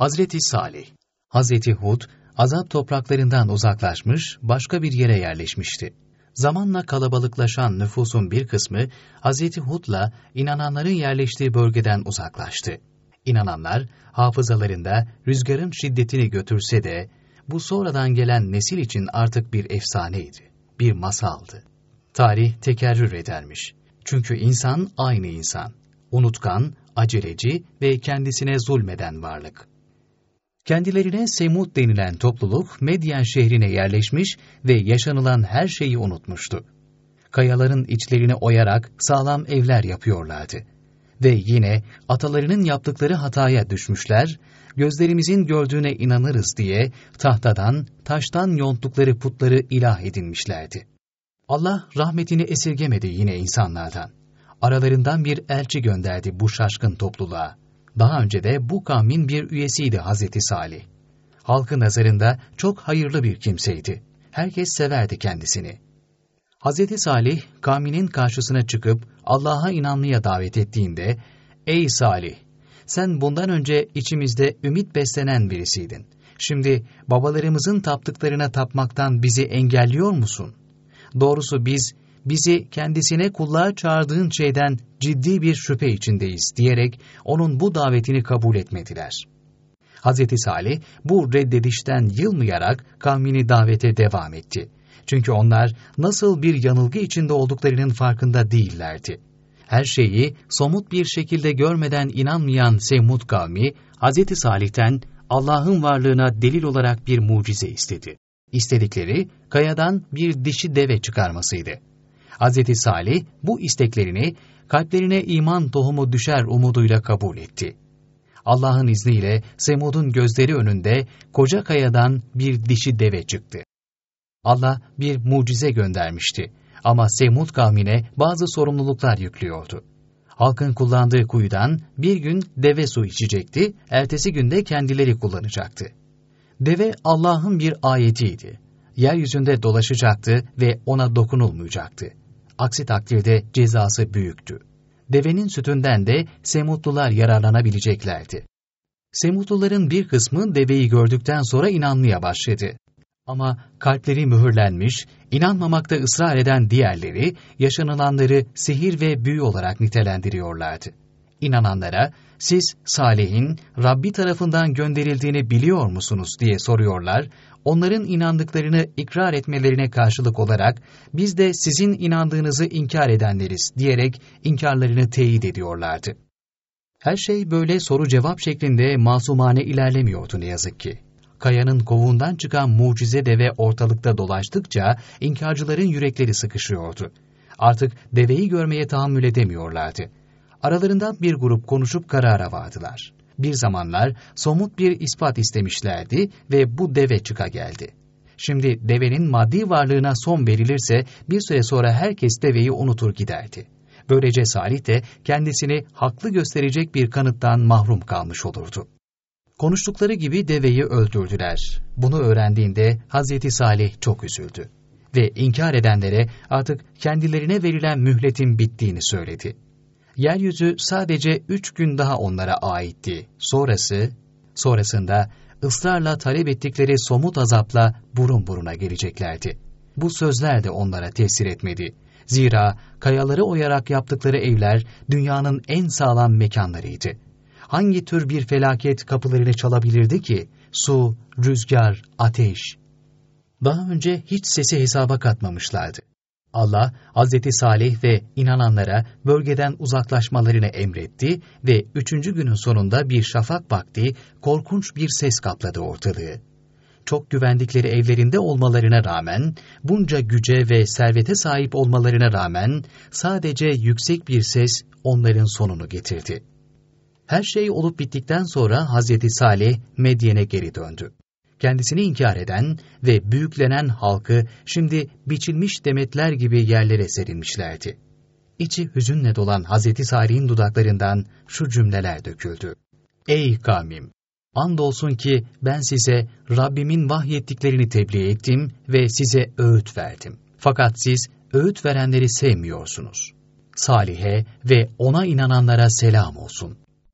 Hazreti Salih Hazreti Hud, azap topraklarından uzaklaşmış, başka bir yere yerleşmişti. Zamanla kalabalıklaşan nüfusun bir kısmı, Hazreti Hud'la inananların yerleştiği bölgeden uzaklaştı. İnananlar, hafızalarında rüzgarın şiddetini götürse de, bu sonradan gelen nesil için artık bir efsaneydi, bir masaldı. Tarih tekerrür edermiş. Çünkü insan aynı insan. Unutkan, aceleci ve kendisine zulmeden varlık. Kendilerine Semud denilen topluluk Medyen şehrine yerleşmiş ve yaşanılan her şeyi unutmuştu. Kayaların içlerini oyarak sağlam evler yapıyorlardı. Ve yine atalarının yaptıkları hataya düşmüşler, gözlerimizin gördüğüne inanırız diye tahtadan, taştan yonttukları putları ilah edinmişlerdi. Allah rahmetini esirgemedi yine insanlardan. Aralarından bir elçi gönderdi bu şaşkın topluluğa. Daha önce de bu kavmin bir üyesiydi Hazreti Salih. Halkın nazarında çok hayırlı bir kimseydi. Herkes severdi kendisini. Hazreti Salih, kavminin karşısına çıkıp Allah'a inanmaya davet ettiğinde, ''Ey Salih, sen bundan önce içimizde ümit beslenen birisiydin. Şimdi babalarımızın taptıklarına tapmaktan bizi engelliyor musun? Doğrusu biz bizi kendisine kulluğa çağırdığın şeyden ciddi bir şüphe içindeyiz diyerek onun bu davetini kabul etmediler. Hz. Salih bu reddedişten yılmayarak kavmini davete devam etti. Çünkü onlar nasıl bir yanılgı içinde olduklarının farkında değillerdi. Her şeyi somut bir şekilde görmeden inanmayan Semud kavmi, Hz. Salih'ten Allah'ın varlığına delil olarak bir mucize istedi. İstedikleri kayadan bir dişi deve çıkarmasıydı. Hz. Salih bu isteklerini kalplerine iman tohumu düşer umuduyla kabul etti. Allah'ın izniyle Semud'un gözleri önünde koca kayadan bir dişi deve çıktı. Allah bir mucize göndermişti ama Semud kavmine bazı sorumluluklar yüklüyordu. Halkın kullandığı kuyudan bir gün deve su içecekti, ertesi günde kendileri kullanacaktı. Deve Allah'ın bir ayetiydi. Yeryüzünde dolaşacaktı ve ona dokunulmayacaktı. Aksi takdirde cezası büyüktü. Devenin sütünden de Semutlular yararlanabileceklerdi. Semutluların bir kısmı deveyi gördükten sonra inanmaya başladı. Ama kalpleri mühürlenmiş, inanmamakta ısrar eden diğerleri yaşanılanları sihir ve büyü olarak nitelendiriyorlardı. İnananlara siz Salih'in Rabbi tarafından gönderildiğini biliyor musunuz diye soruyorlar onların inandıklarını ikrar etmelerine karşılık olarak biz de sizin inandığınızı inkar edenleriz diyerek inkarlarını teyit ediyorlardı. Her şey böyle soru cevap şeklinde masumane ilerlemiyordu ne yazık ki. Kayanın kovuğundan çıkan mucize deve ortalıkta dolaştıkça inkarcıların yürekleri sıkışıyordu. Artık deveyi görmeye tahammül edemiyorlardı. Aralarından bir grup konuşup karara vardılar bir zamanlar somut bir ispat istemişlerdi ve bu deve çıka geldi. Şimdi devenin maddi varlığına son verilirse bir süre sonra herkes deveyi unutur giderdi. Böylece Salih de kendisini haklı gösterecek bir kanıttan mahrum kalmış olurdu. Konuştukları gibi deveyi öldürdüler. Bunu öğrendiğinde Hazreti Salih çok üzüldü ve inkar edenlere artık kendilerine verilen mühletin bittiğini söyledi yeryüzü sadece üç gün daha onlara aitti. Sonrası, sonrasında ısrarla talep ettikleri somut azapla burun buruna geleceklerdi. Bu sözler de onlara tesir etmedi. Zira kayaları oyarak yaptıkları evler dünyanın en sağlam mekanlarıydı. Hangi tür bir felaket kapılarını çalabilirdi ki? Su, rüzgar, ateş. Daha önce hiç sesi hesaba katmamışlardı. Allah, Hz. Salih ve inananlara bölgeden uzaklaşmalarını emretti ve üçüncü günün sonunda bir şafak vakti korkunç bir ses kapladı ortalığı. Çok güvendikleri evlerinde olmalarına rağmen, bunca güce ve servete sahip olmalarına rağmen sadece yüksek bir ses onların sonunu getirdi. Her şey olup bittikten sonra Hz. Salih Medyen'e geri döndü kendisini inkar eden ve büyüklenen halkı şimdi biçilmiş demetler gibi yerlere serilmişlerdi. İçi hüzünle dolan Hazreti Salih'in dudaklarından şu cümleler döküldü. Ey kavmim! Andolsun ki ben size Rabbimin vahyettiklerini tebliğ ettim ve size öğüt verdim. Fakat siz öğüt verenleri sevmiyorsunuz. Salih'e ve ona inananlara selam olsun.